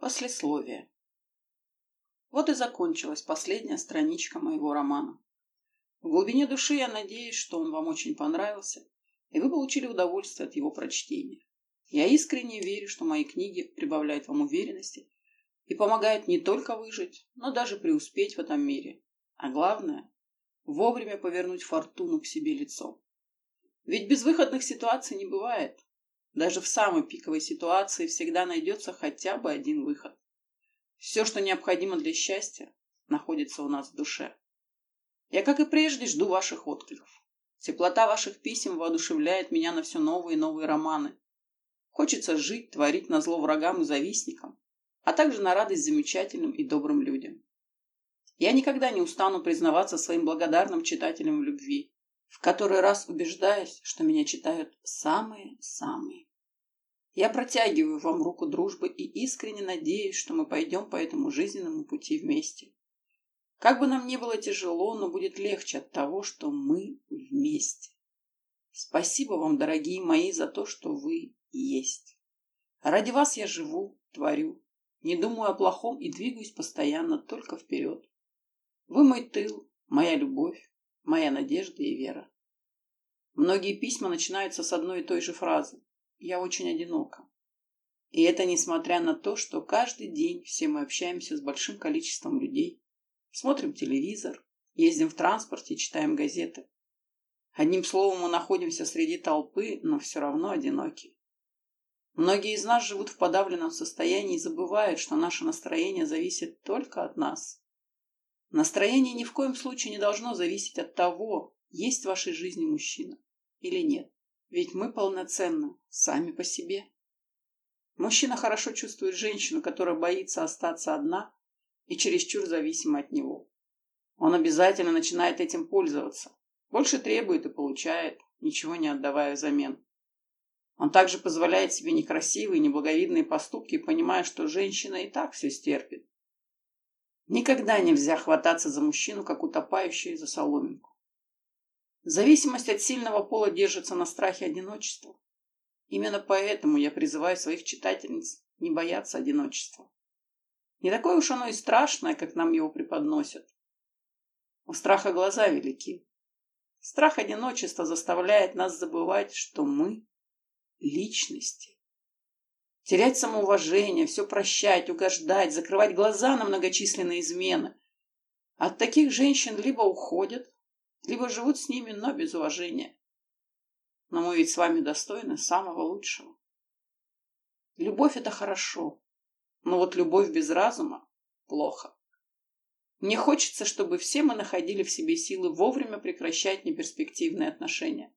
Послесловие. Вот и закончилась последняя страничка моего романа. В глубине души я надеюсь, что он вам очень понравился, и вы получили удовольствие от его прочтения. Я искренне верю, что мои книги прибавляют вам уверенности и помогают не только выжить, но даже преуспеть в этом мире. А главное – вовремя повернуть фортуну к себе лицом. Ведь безвыходных ситуаций не бывает. Даже в самой пиковой ситуации всегда найдется хотя бы один выход. Все, что необходимо для счастья, находится у нас в душе. Я, как и прежде, жду ваших откликов. Теплота ваших писем воодушевляет меня на все новые и новые романы. Хочется жить, творить на зло врагам и завистникам, а также на радость замечательным и добрым людям. Я никогда не устану признаваться своим благодарным читателям в любви, в который раз убеждаясь, что меня читают самые-самые. Я протягиваю вам руку дружбы и искренне надеюсь, что мы пойдем по этому жизненному пути вместе. Как бы нам ни было тяжело, но будет легче от того, что мы вместе. Спасибо вам, дорогие мои, за то, что вы есть. Ради вас я живу, творю, не думаю о плохом и двигаюсь постоянно только вперед. Вы мой тыл, моя любовь, моя надежда и вера. Многие письма начинаются с одной и той же фразы «Я очень одинока». И это несмотря на то, что каждый день все мы общаемся с большим количеством людей, смотрим телевизор, ездим в транспорте, читаем газеты. Одним словом, мы находимся среди толпы, но все равно одиноки. Многие из нас живут в подавленном состоянии и забывают, что наше настроение зависит только от нас. Настроение ни в коем случае не должно зависеть от того, есть в вашей жизни мужчина или нет. Ведь мы полноценны сами по себе. Мужчина хорошо чувствует женщину, которая боится остаться одна и чересчур зависима от него. Он обязательно начинает этим пользоваться. Больше требует и получает, ничего не отдавая взамен. Он также позволяет себе некрасивые, неблаговидные поступки, понимая, что женщина и так все стерпит. Никогда нельзя хвататься за мужчину, как утопающий за соломинку. Зависимость от сильного пола держится на страхе одиночества. Именно поэтому я призываю своих читательниц не бояться одиночества. Не такое уж оно и страшное, как нам его преподносят. У страха глаза велики. Страх одиночества заставляет нас забывать, что мы – личности. Терять самоуважение, все прощать, угождать, закрывать глаза на многочисленные измены. От таких женщин либо уходят, либо живут с ними, но без уважения. Но мы ведь с вами достойны самого лучшего. Любовь – это хорошо, но вот любовь без разума – плохо. Мне хочется, чтобы все мы находили в себе силы вовремя прекращать неперспективные отношения.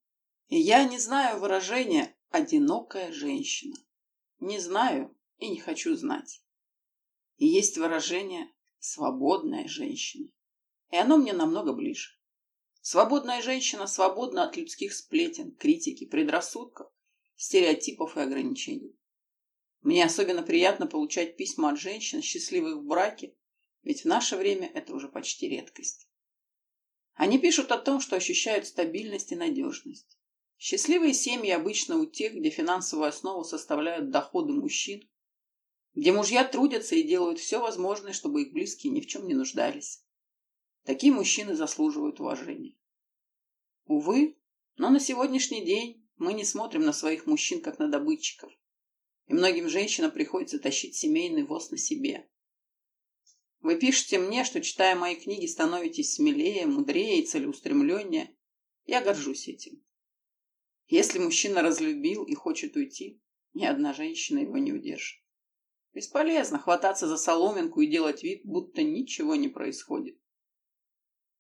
И я не знаю выражения «одинокая женщина». Не знаю и не хочу знать. Есть выражение «свободная женщина». И оно мне намного ближе. Свободная женщина свободна от людских сплетен, критики, предрассудков, стереотипов и ограничений. Мне особенно приятно получать письма от женщин, счастливых в браке, ведь в наше время это уже почти редкость. Они пишут о том, что ощущают стабильность и надежность. Счастливые семьи обычно у тех, где финансовую основу составляют доходы мужчин, где мужья трудятся и делают все возможное, чтобы их близкие ни в чем не нуждались. Такие мужчины заслуживают уважения. Увы, но на сегодняшний день мы не смотрим на своих мужчин как на добытчиков, и многим женщинам приходится тащить семейный воз на себе. Вы пишете мне, что, читая мои книги, становитесь смелее, мудрее и целеустремленнее. Я горжусь этим. Если мужчина разлюбил и хочет уйти, ни одна женщина его не удержит. Бесполезно хвататься за соломинку и делать вид, будто ничего не происходит.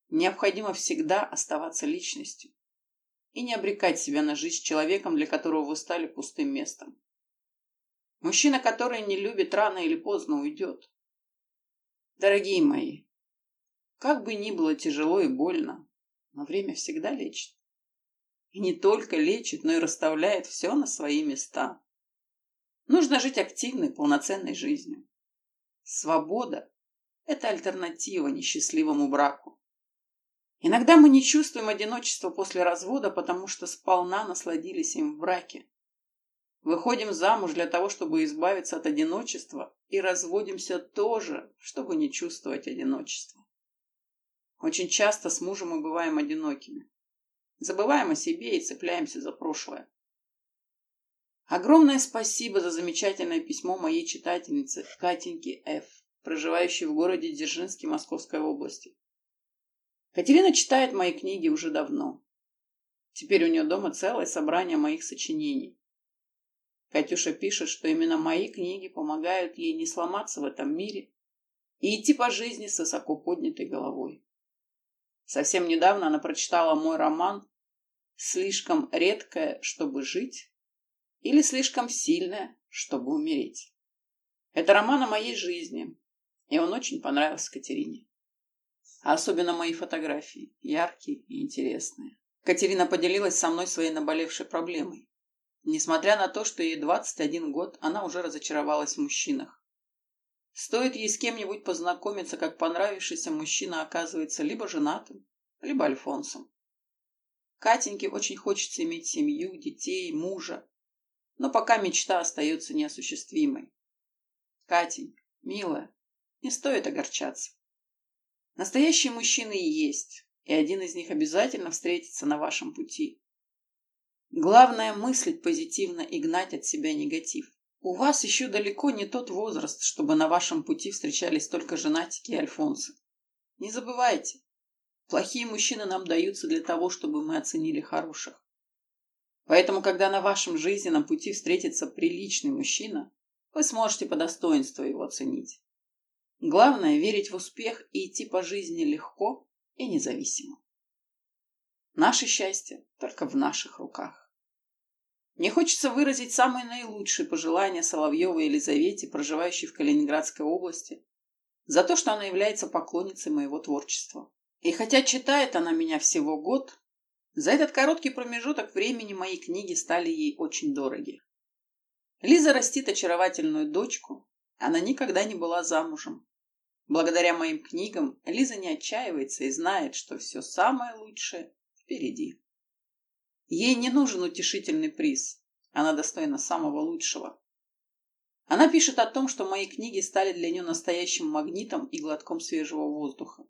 Необходимо всегда оставаться личностью и не обрекать себя на жизнь человеком, для которого вы стали пустым местом. Мужчина, который не любит, рано или поздно уйдет. Дорогие мои, как бы ни было тяжело и больно, но время всегда лечит. И не только лечит, но и расставляет все на свои места. Нужно жить активной, полноценной жизнью. Свобода – это альтернатива несчастливому браку. Иногда мы не чувствуем одиночества после развода, потому что сполна насладились им в браке. Выходим замуж для того, чтобы избавиться от одиночества, и разводимся тоже, чтобы не чувствовать одиночества. Очень часто с мужем мы бываем одинокими. Забываем о себе и цепляемся за прошлое. Огромное спасибо за замечательное письмо моей читательницы Катеньки Ф., проживающей в городе Дзержинске Московской области. Катерина читает мои книги уже давно. Теперь у нее дома целое собрание моих сочинений. Катюша пишет, что именно мои книги помогают ей не сломаться в этом мире и идти по жизни с высоко поднятой головой. Совсем недавно она прочитала мой роман «Слишком редкое, чтобы жить» или «Слишком сильное, чтобы умереть». Это роман о моей жизни, и он очень понравился Катерине. А особенно мои фотографии, яркие и интересные. Катерина поделилась со мной своей наболевшей проблемой. Несмотря на то, что ей 21 год, она уже разочаровалась в мужчинах. Стоит ей с кем-нибудь познакомиться, как понравившийся мужчина оказывается либо женатым, либо альфонсом. Катеньке очень хочется иметь семью, детей, мужа, но пока мечта остается неосуществимой. Катень, милая, не стоит огорчаться. Настоящие мужчины и есть, и один из них обязательно встретится на вашем пути. Главное – мыслить позитивно и гнать от себя негатив. У вас еще далеко не тот возраст, чтобы на вашем пути встречались только женатики и альфонсы. Не забывайте, плохие мужчины нам даются для того, чтобы мы оценили хороших. Поэтому, когда на вашем жизненном пути встретится приличный мужчина, вы сможете по достоинству его оценить. Главное – верить в успех и идти по жизни легко и независимо. Наше счастье только в наших руках. Мне хочется выразить самые наилучшие пожелания Соловьевой Елизавете, проживающей в Калининградской области, за то, что она является поклонницей моего творчества. И хотя читает она меня всего год, за этот короткий промежуток времени мои книги стали ей очень дороги. Лиза растит очаровательную дочку, она никогда не была замужем. Благодаря моим книгам Лиза не отчаивается и знает, что все самое лучшее впереди. Ей не нужен утешительный приз. Она достойна самого лучшего. Она пишет о том, что мои книги стали для нее настоящим магнитом и глотком свежего воздуха.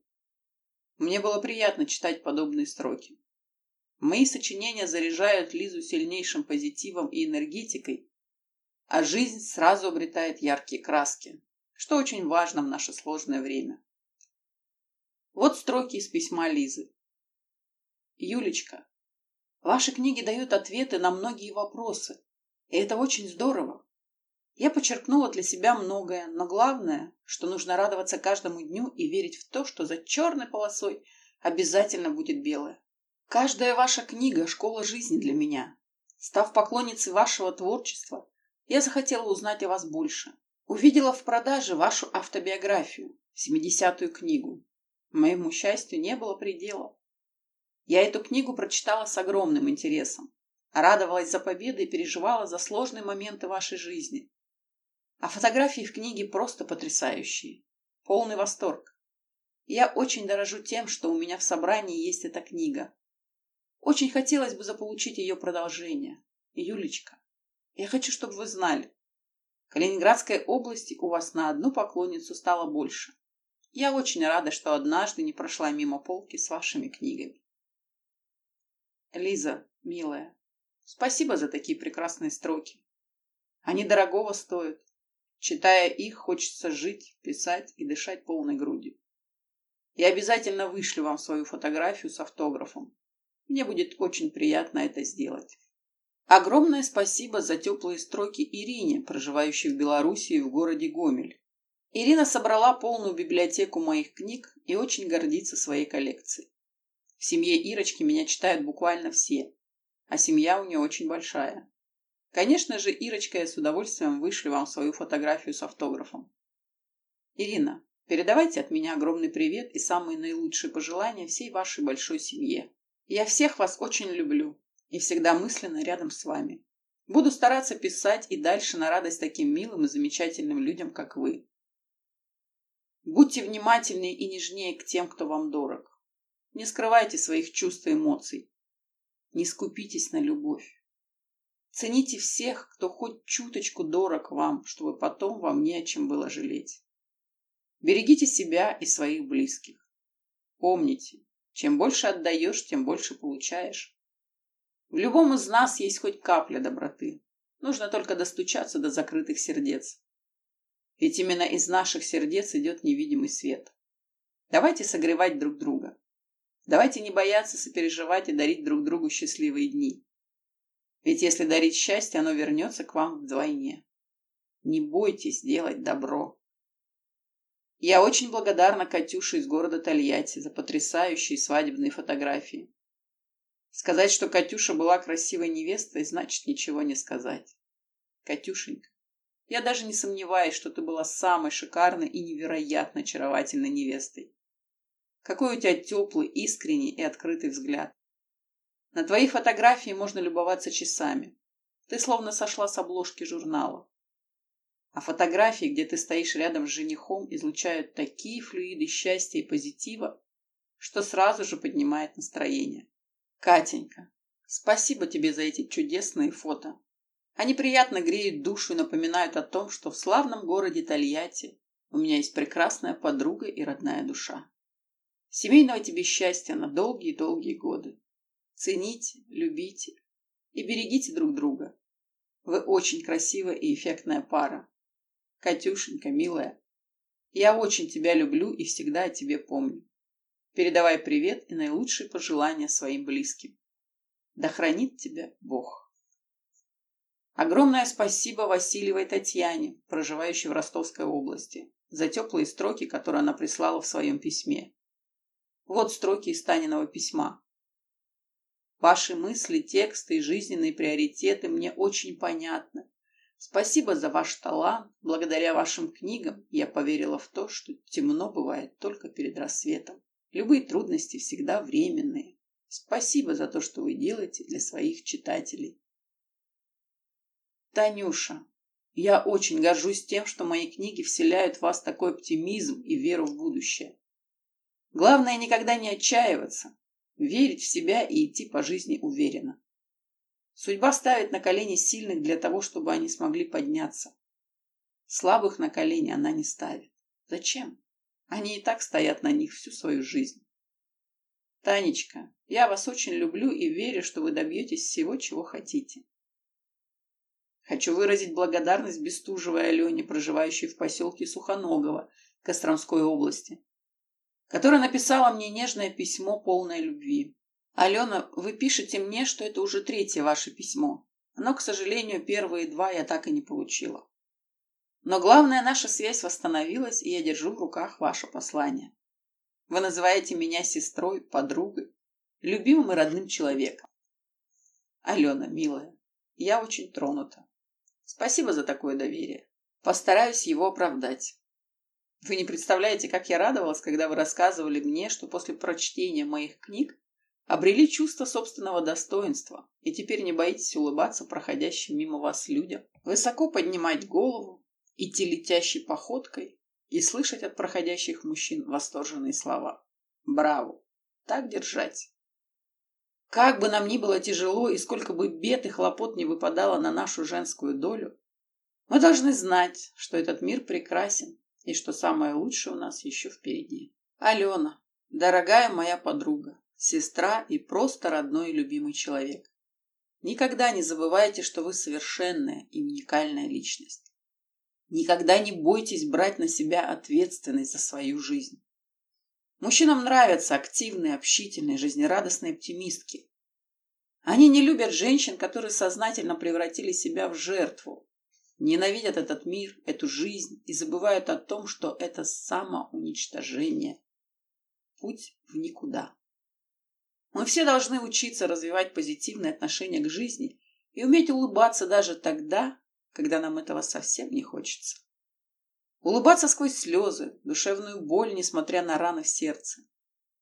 Мне было приятно читать подобные строки. Мои сочинения заряжают Лизу сильнейшим позитивом и энергетикой, а жизнь сразу обретает яркие краски, что очень важно в наше сложное время. Вот строки из письма Лизы. Юлечка, Ваши книги дают ответы на многие вопросы, и это очень здорово. Я подчеркнула для себя многое, но главное, что нужно радоваться каждому дню и верить в то, что за черной полосой обязательно будет белое. Каждая ваша книга – школа жизни для меня. Став поклонницей вашего творчества, я захотела узнать о вас больше. Увидела в продаже вашу автобиографию, 70-ю книгу. Моему счастью не было предела. Я эту книгу прочитала с огромным интересом. Радовалась за победы и переживала за сложные моменты вашей жизни. А фотографии в книге просто потрясающие. Полный восторг. Я очень дорожу тем, что у меня в собрании есть эта книга. Очень хотелось бы заполучить ее продолжение. Юлечка, я хочу, чтобы вы знали. Калининградской области у вас на одну поклонницу стало больше. Я очень рада, что однажды не прошла мимо полки с вашими книгами. Лиза, милая, спасибо за такие прекрасные строки. Они дорогого стоят. Читая их, хочется жить, писать и дышать полной грудью. Я обязательно вышлю вам свою фотографию с автографом. Мне будет очень приятно это сделать. Огромное спасибо за теплые строки Ирине, проживающей в Белоруссии в городе Гомель. Ирина собрала полную библиотеку моих книг и очень гордится своей коллекцией. В семье Ирочки меня читают буквально все, а семья у нее очень большая. Конечно же, Ирочка, я с удовольствием вышлю вам свою фотографию с автографом. Ирина, передавайте от меня огромный привет и самые наилучшие пожелания всей вашей большой семье. Я всех вас очень люблю и всегда мысленно рядом с вами. Буду стараться писать и дальше на радость таким милым и замечательным людям, как вы. Будьте внимательнее и нежнее к тем, кто вам дорог. Не скрывайте своих чувств и эмоций. Не скупитесь на любовь. Цените всех, кто хоть чуточку дорог вам, чтобы потом вам не о чем было жалеть. Берегите себя и своих близких. Помните, чем больше отдаешь, тем больше получаешь. В любом из нас есть хоть капля доброты. Нужно только достучаться до закрытых сердец. Ведь именно из наших сердец идет невидимый свет. Давайте согревать друг друга. Давайте не бояться сопереживать и дарить друг другу счастливые дни. Ведь если дарить счастье, оно вернется к вам вдвойне. Не бойтесь делать добро. Я очень благодарна Катюше из города Тольятти за потрясающие свадебные фотографии. Сказать, что Катюша была красивой невестой, значит ничего не сказать. Катюшенька, я даже не сомневаюсь, что ты была самой шикарной и невероятно очаровательной невестой. Какой у тебя теплый, искренний и открытый взгляд. На твоей фотографии можно любоваться часами. Ты словно сошла с обложки журнала. А фотографии, где ты стоишь рядом с женихом, излучают такие флюиды счастья и позитива, что сразу же поднимает настроение. Катенька, спасибо тебе за эти чудесные фото. Они приятно греют душу и напоминают о том, что в славном городе Тольятти у меня есть прекрасная подруга и родная душа. Семейного тебе счастья на долгие-долгие годы. Цените, любите и берегите друг друга. Вы очень красивая и эффектная пара. Катюшенька, милая, я очень тебя люблю и всегда о тебе помню. Передавай привет и наилучшие пожелания своим близким. Да хранит тебя Бог. Огромное спасибо Васильевой Татьяне, проживающей в Ростовской области, за теплые строки, которые она прислала в своем письме. Вот строки из Таниного письма. Ваши мысли, тексты и жизненные приоритеты мне очень понятны. Спасибо за ваш талант. Благодаря вашим книгам я поверила в то, что темно бывает только перед рассветом. Любые трудности всегда временные. Спасибо за то, что вы делаете для своих читателей. Танюша, я очень горжусь тем, что мои книги вселяют в вас такой оптимизм и веру в будущее. Главное никогда не отчаиваться, верить в себя и идти по жизни уверенно. Судьба ставит на колени сильных для того, чтобы они смогли подняться. Слабых на колени она не ставит. Зачем? Они и так стоят на них всю свою жизнь. Танечка, я вас очень люблю и верю, что вы добьетесь всего, чего хотите. Хочу выразить благодарность Бестужевой Алене, проживающей в поселке Сухоногово Костромской области, которая написала мне нежное письмо, полное любви. Алена, вы пишете мне, что это уже третье ваше письмо, но, к сожалению, первые два я так и не получила. Но главное, наша связь восстановилась, и я держу в руках ваше послание. Вы называете меня сестрой, подругой, любимым и родным человеком. Алена, милая, я очень тронута. Спасибо за такое доверие. Постараюсь его оправдать. Вы не представляете, как я радовалась, когда вы рассказывали мне, что после прочтения моих книг обрели чувство собственного достоинства и теперь не боитесь улыбаться проходящим мимо вас людям, высоко поднимать голову, идти летящей походкой и слышать от проходящих мужчин восторженные слова. Браво! Так держать! Как бы нам ни было тяжело и сколько бы бед и хлопот не выпадало на нашу женскую долю, мы должны знать, что этот мир прекрасен и что самое лучшее у нас еще впереди. Алена, дорогая моя подруга, сестра и просто родной и любимый человек. Никогда не забывайте, что вы совершенная и уникальная личность. Никогда не бойтесь брать на себя ответственность за свою жизнь. Мужчинам нравятся активные, общительные, жизнерадостные оптимистки. Они не любят женщин, которые сознательно превратили себя в жертву, ненавидят этот мир, эту жизнь и забывают о том, что это самоуничтожение. Путь в никуда. Мы все должны учиться развивать позитивное отношение к жизни и уметь улыбаться даже тогда, когда нам этого совсем не хочется. Улыбаться сквозь слезы, душевную боль, несмотря на раны в сердце.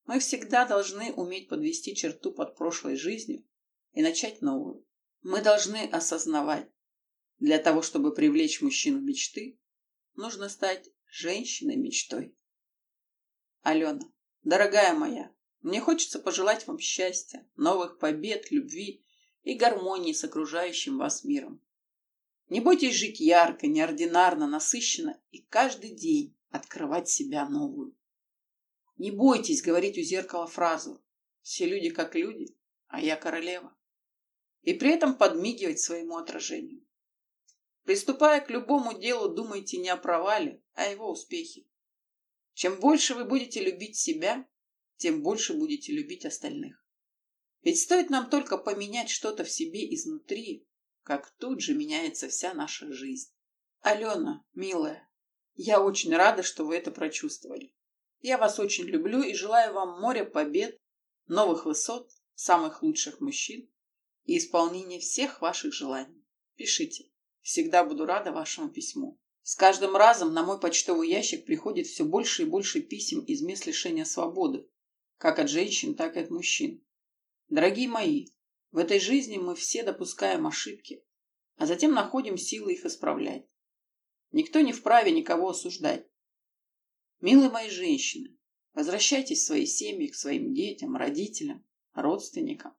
Мы всегда должны уметь подвести черту под прошлой жизнью и начать новую. Мы должны осознавать, для того, чтобы привлечь мужчину мечты, нужно стать женщиной мечтой. Алена, дорогая моя, мне хочется пожелать вам счастья, новых побед, любви и гармонии с окружающим вас миром. Не бойтесь жить ярко, неординарно, насыщенно и каждый день открывать себя новую. Не бойтесь говорить у зеркала фразу «Все люди как люди, а я королева» и при этом подмигивать своему отражению. Приступая к любому делу, думайте не о провале, а о его успехе. Чем больше вы будете любить себя, тем больше будете любить остальных. Ведь стоит нам только поменять что-то в себе изнутри, как тут же меняется вся наша жизнь. Алена, милая, я очень рада, что вы это прочувствовали. Я вас очень люблю и желаю вам моря побед, новых высот, самых лучших мужчин и исполнения всех ваших желаний. Пишите. Всегда буду рада вашему письму. С каждым разом на мой почтовый ящик приходит все больше и больше писем из мест лишения свободы, как от женщин, так и от мужчин. Дорогие мои, в этой жизни мы все допускаем ошибки, а затем находим силы их исправлять. Никто не вправе никого осуждать. Милые мои женщины, возвращайтесь в свои семьи к своим детям, родителям, родственникам.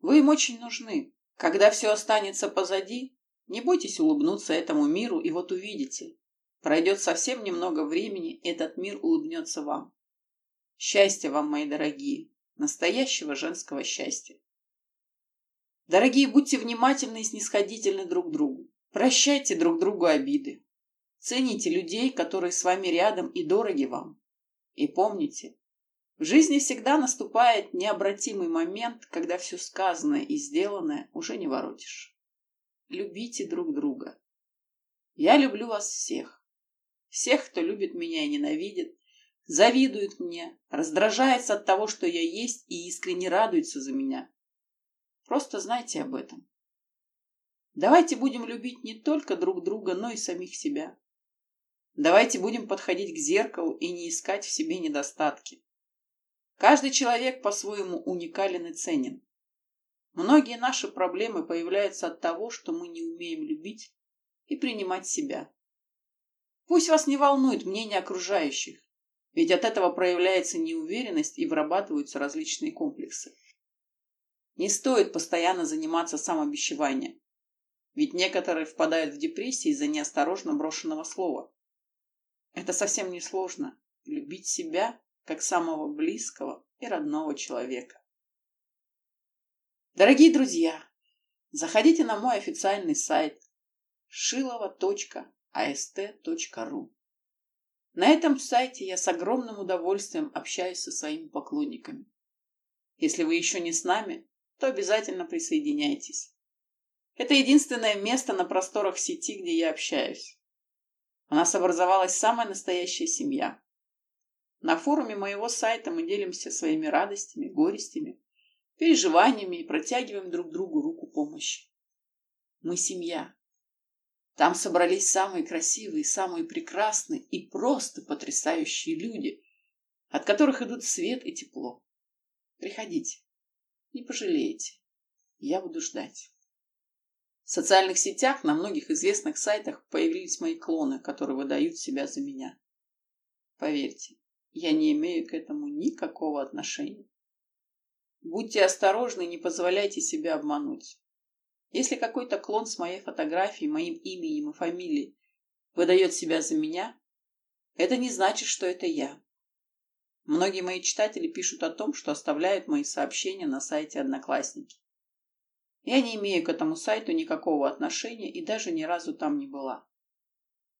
Вы им очень нужны. Когда все останется позади, не бойтесь улыбнуться этому миру, и вот увидите. Пройдет совсем немного времени, и этот мир улыбнется вам. Счастья вам, мои дорогие, настоящего женского счастья. Дорогие, будьте внимательны и снисходительны друг к другу. Прощайте друг другу обиды. Цените людей, которые с вами рядом и дороги вам. И помните, в жизни всегда наступает необратимый момент, когда все сказанное и сделанное уже не воротишь. Любите друг друга. Я люблю вас всех. Всех, кто любит меня и ненавидит, завидует мне, раздражается от того, что я есть, и искренне радуется за меня. Просто знайте об этом. Давайте будем любить не только друг друга, но и самих себя. Давайте будем подходить к зеркалу и не искать в себе недостатки. Каждый человек по-своему уникален и ценен. Многие наши проблемы появляются от того, что мы не умеем любить и принимать себя. Пусть вас не волнует мнение окружающих, ведь от этого проявляется неуверенность и вырабатываются различные комплексы. Не стоит постоянно заниматься самобичеванием, ведь некоторые впадают в депрессии из-за неосторожно брошенного слова. Это совсем не сложно – любить себя как самого близкого и родного человека. Дорогие друзья, заходите на мой официальный сайт шилова.ast.ru. На этом сайте я с огромным удовольствием общаюсь со своими поклонниками. Если вы еще не с нами, то обязательно присоединяйтесь. Это единственное место на просторах сети, где я общаюсь. У нас образовалась самая настоящая семья. На форуме моего сайта мы делимся своими радостями, горестями, переживаниями и протягиваем друг другу руку помощи. Мы семья. Там собрались самые красивые, самые прекрасные и просто потрясающие люди, от которых идут свет и тепло. Приходите. Не пожалеете. Я буду ждать. В социальных сетях на многих известных сайтах появились мои клоны, которые выдают себя за меня. Поверьте, я не имею к этому никакого отношения. Будьте осторожны и не позволяйте себя обмануть. Если какой-то клон с моей фотографией, моим именем и фамилией выдает себя за меня, это не значит, что это я. Многие мои читатели пишут о том, что оставляют мои сообщения на сайте Одноклассники. Я не имею к этому сайту никакого отношения и даже ни разу там не была.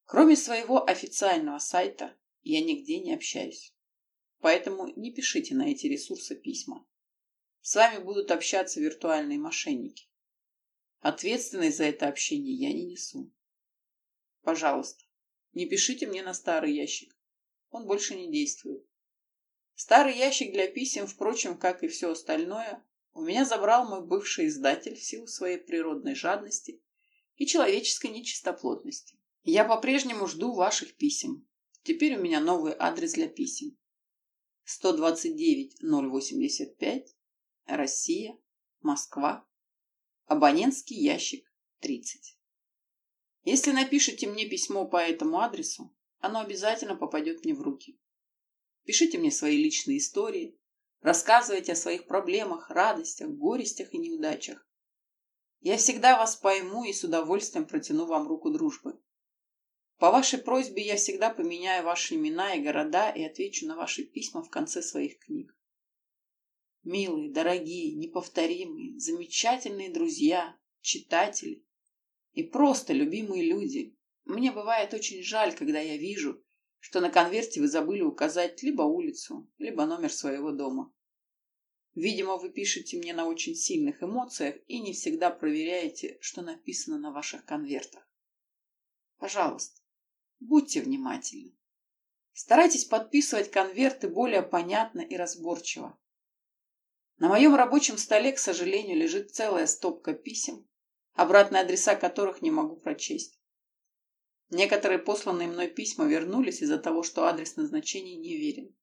Кроме своего официального сайта, я нигде не общаюсь. Поэтому не пишите на эти ресурсы письма. С вами будут общаться виртуальные мошенники. Ответственность за это общение я не несу. Пожалуйста, не пишите мне на старый ящик. Он больше не действует. Старый ящик для писем, впрочем, как и все остальное, у меня забрал мой бывший издатель в силу своей природной жадности и человеческой нечистоплотности. Я по-прежнему жду ваших писем. Теперь у меня новый адрес для писем. 129-085, Россия, Москва, абонентский ящик 30. Если напишите мне письмо по этому адресу, оно обязательно попадет мне в руки. Пишите мне свои личные истории, рассказывайте о своих проблемах, радостях, горестях и неудачах. Я всегда вас пойму и с удовольствием протяну вам руку дружбы. По вашей просьбе я всегда поменяю ваши имена и города и отвечу на ваши письма в конце своих книг. Милые, дорогие, неповторимые, замечательные друзья, читатели и просто любимые люди, мне бывает очень жаль, когда я вижу, что на конверте вы забыли указать либо улицу, либо номер своего дома. Видимо, вы пишете мне на очень сильных эмоциях и не всегда проверяете, что написано на ваших конвертах. Пожалуйста, будьте внимательны. Старайтесь подписывать конверты более понятно и разборчиво. На моем рабочем столе, к сожалению, лежит целая стопка писем, обратные адреса которых не могу прочесть. Некоторые посланные мной письма вернулись из-за того, что адрес назначения не верен.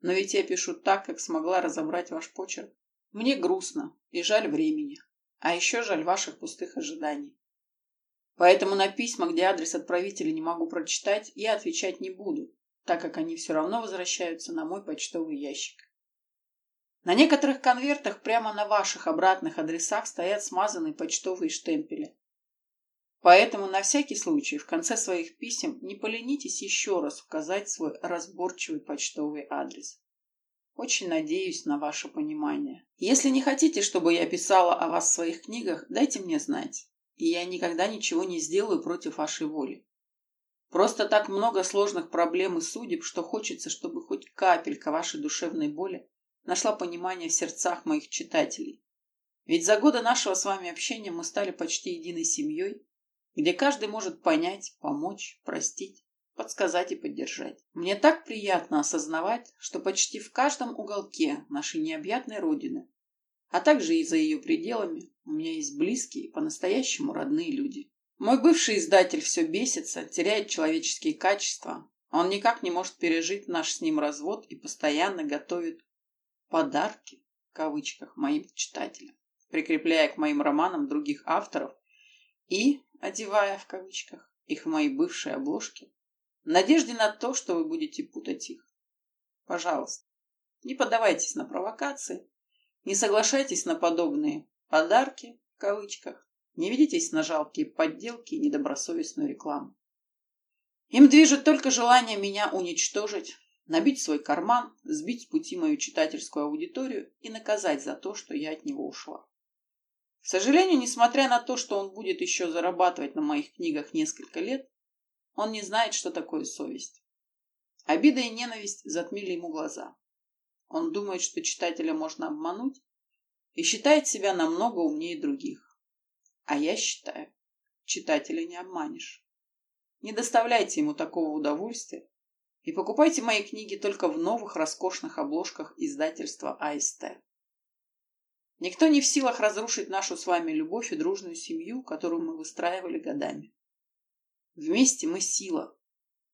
Но ведь я пишу так, как смогла разобрать ваш почерк. Мне грустно и жаль времени, а еще жаль ваших пустых ожиданий. Поэтому на письма, где адрес отправителя не могу прочитать, я отвечать не буду, так как они все равно возвращаются на мой почтовый ящик. На некоторых конвертах прямо на ваших обратных адресах стоят смазанные почтовые штемпели. Поэтому на всякий случай в конце своих писем не поленитесь еще раз указать свой разборчивый почтовый адрес. Очень надеюсь на ваше понимание. Если не хотите, чтобы я писала о вас в своих книгах, дайте мне знать, и я никогда ничего не сделаю против вашей воли. Просто так много сложных проблем и судеб, что хочется, чтобы хоть капелька вашей душевной боли нашла понимание в сердцах моих читателей. Ведь за годы нашего с вами общения мы стали почти единой семьей, где каждый может понять, помочь, простить, подсказать и поддержать. Мне так приятно осознавать, что почти в каждом уголке нашей необъятной родины, а также и за ее пределами, у меня есть близкие и по-настоящему родные люди. Мой бывший издатель все бесится, теряет человеческие качества. Он никак не может пережить наш с ним развод и постоянно готовит подарки, в кавычках, моим читателям, прикрепляя к моим романам других авторов и, одевая в кавычках, их в мои бывшие обложки, в надежде на то, что вы будете путать их. Пожалуйста, не поддавайтесь на провокации, не соглашайтесь на подобные подарки, в кавычках, не ведитесь на жалкие подделки и недобросовестную рекламу. Им движет только желание меня уничтожить, набить свой карман, сбить с пути мою читательскую аудиторию и наказать за то, что я от него ушла. К сожалению, несмотря на то, что он будет еще зарабатывать на моих книгах несколько лет, он не знает, что такое совесть. Обида и ненависть затмили ему глаза. Он думает, что читателя можно обмануть и считает себя намного умнее других. А я считаю, читателя не обманешь. Не доставляйте ему такого удовольствия и покупайте мои книги только в новых роскошных обложках издательства АСТ. Никто не в силах разрушить нашу с вами любовь и дружную семью, которую мы выстраивали годами. Вместе мы сила.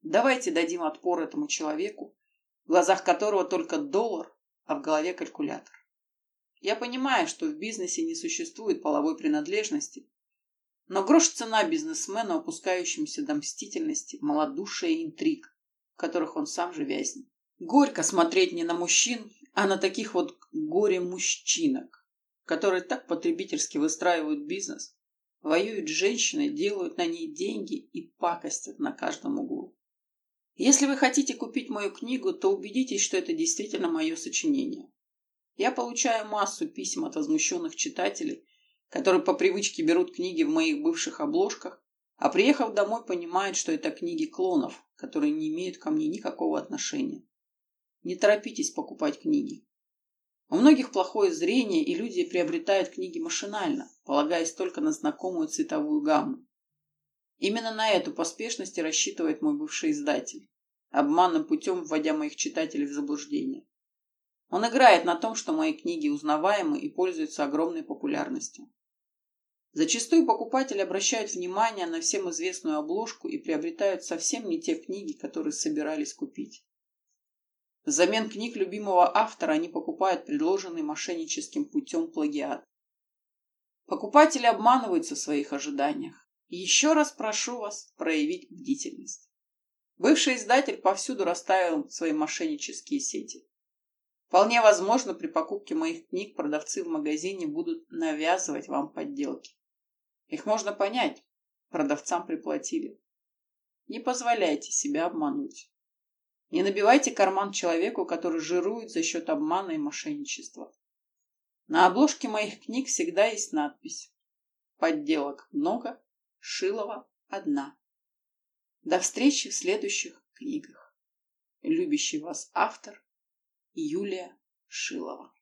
Давайте дадим отпор этому человеку, в глазах которого только доллар, а в голове калькулятор. Я понимаю, что в бизнесе не существует половой принадлежности, но грош цена бизнесмена, опускающимся до мстительности, малодушия и интриг, которых он сам же вязнет. Горько смотреть не на мужчин, а на таких вот горе-мужчинок, которые так потребительски выстраивают бизнес, воюют с женщиной, делают на ней деньги и пакостят на каждом углу. Если вы хотите купить мою книгу, то убедитесь, что это действительно мое сочинение. Я получаю массу писем от возмущенных читателей, которые по привычке берут книги в моих бывших обложках, а приехав домой, понимают, что это книги клонов, которые не имеют ко мне никакого отношения. Не торопитесь покупать книги. У многих плохое зрение, и люди приобретают книги машинально, полагаясь только на знакомую цветовую гамму. Именно на эту поспешность и рассчитывает мой бывший издатель, обманным путем вводя моих читателей в заблуждение. Он играет на том, что мои книги узнаваемы и пользуются огромной популярностью. Зачастую покупатели обращают внимание на всем известную обложку и приобретают совсем не те книги, которые собирались купить. Взамен книг любимого автора они покупают предложенный мошенническим путем плагиат. Покупатели обманываются в своих ожиданиях. Еще раз прошу вас проявить бдительность. Бывший издатель повсюду расставил свои мошеннические сети. Вполне возможно, при покупке моих книг продавцы в магазине будут навязывать вам подделки. Их можно понять. Продавцам приплатили. Не позволяйте себя обмануть. Не набивайте карман человеку, который жирует за счет обмана и мошенничества. На обложке моих книг всегда есть надпись «Подделок много, Шилова одна». До встречи в следующих книгах. Любящий вас автор Юлия Шилова.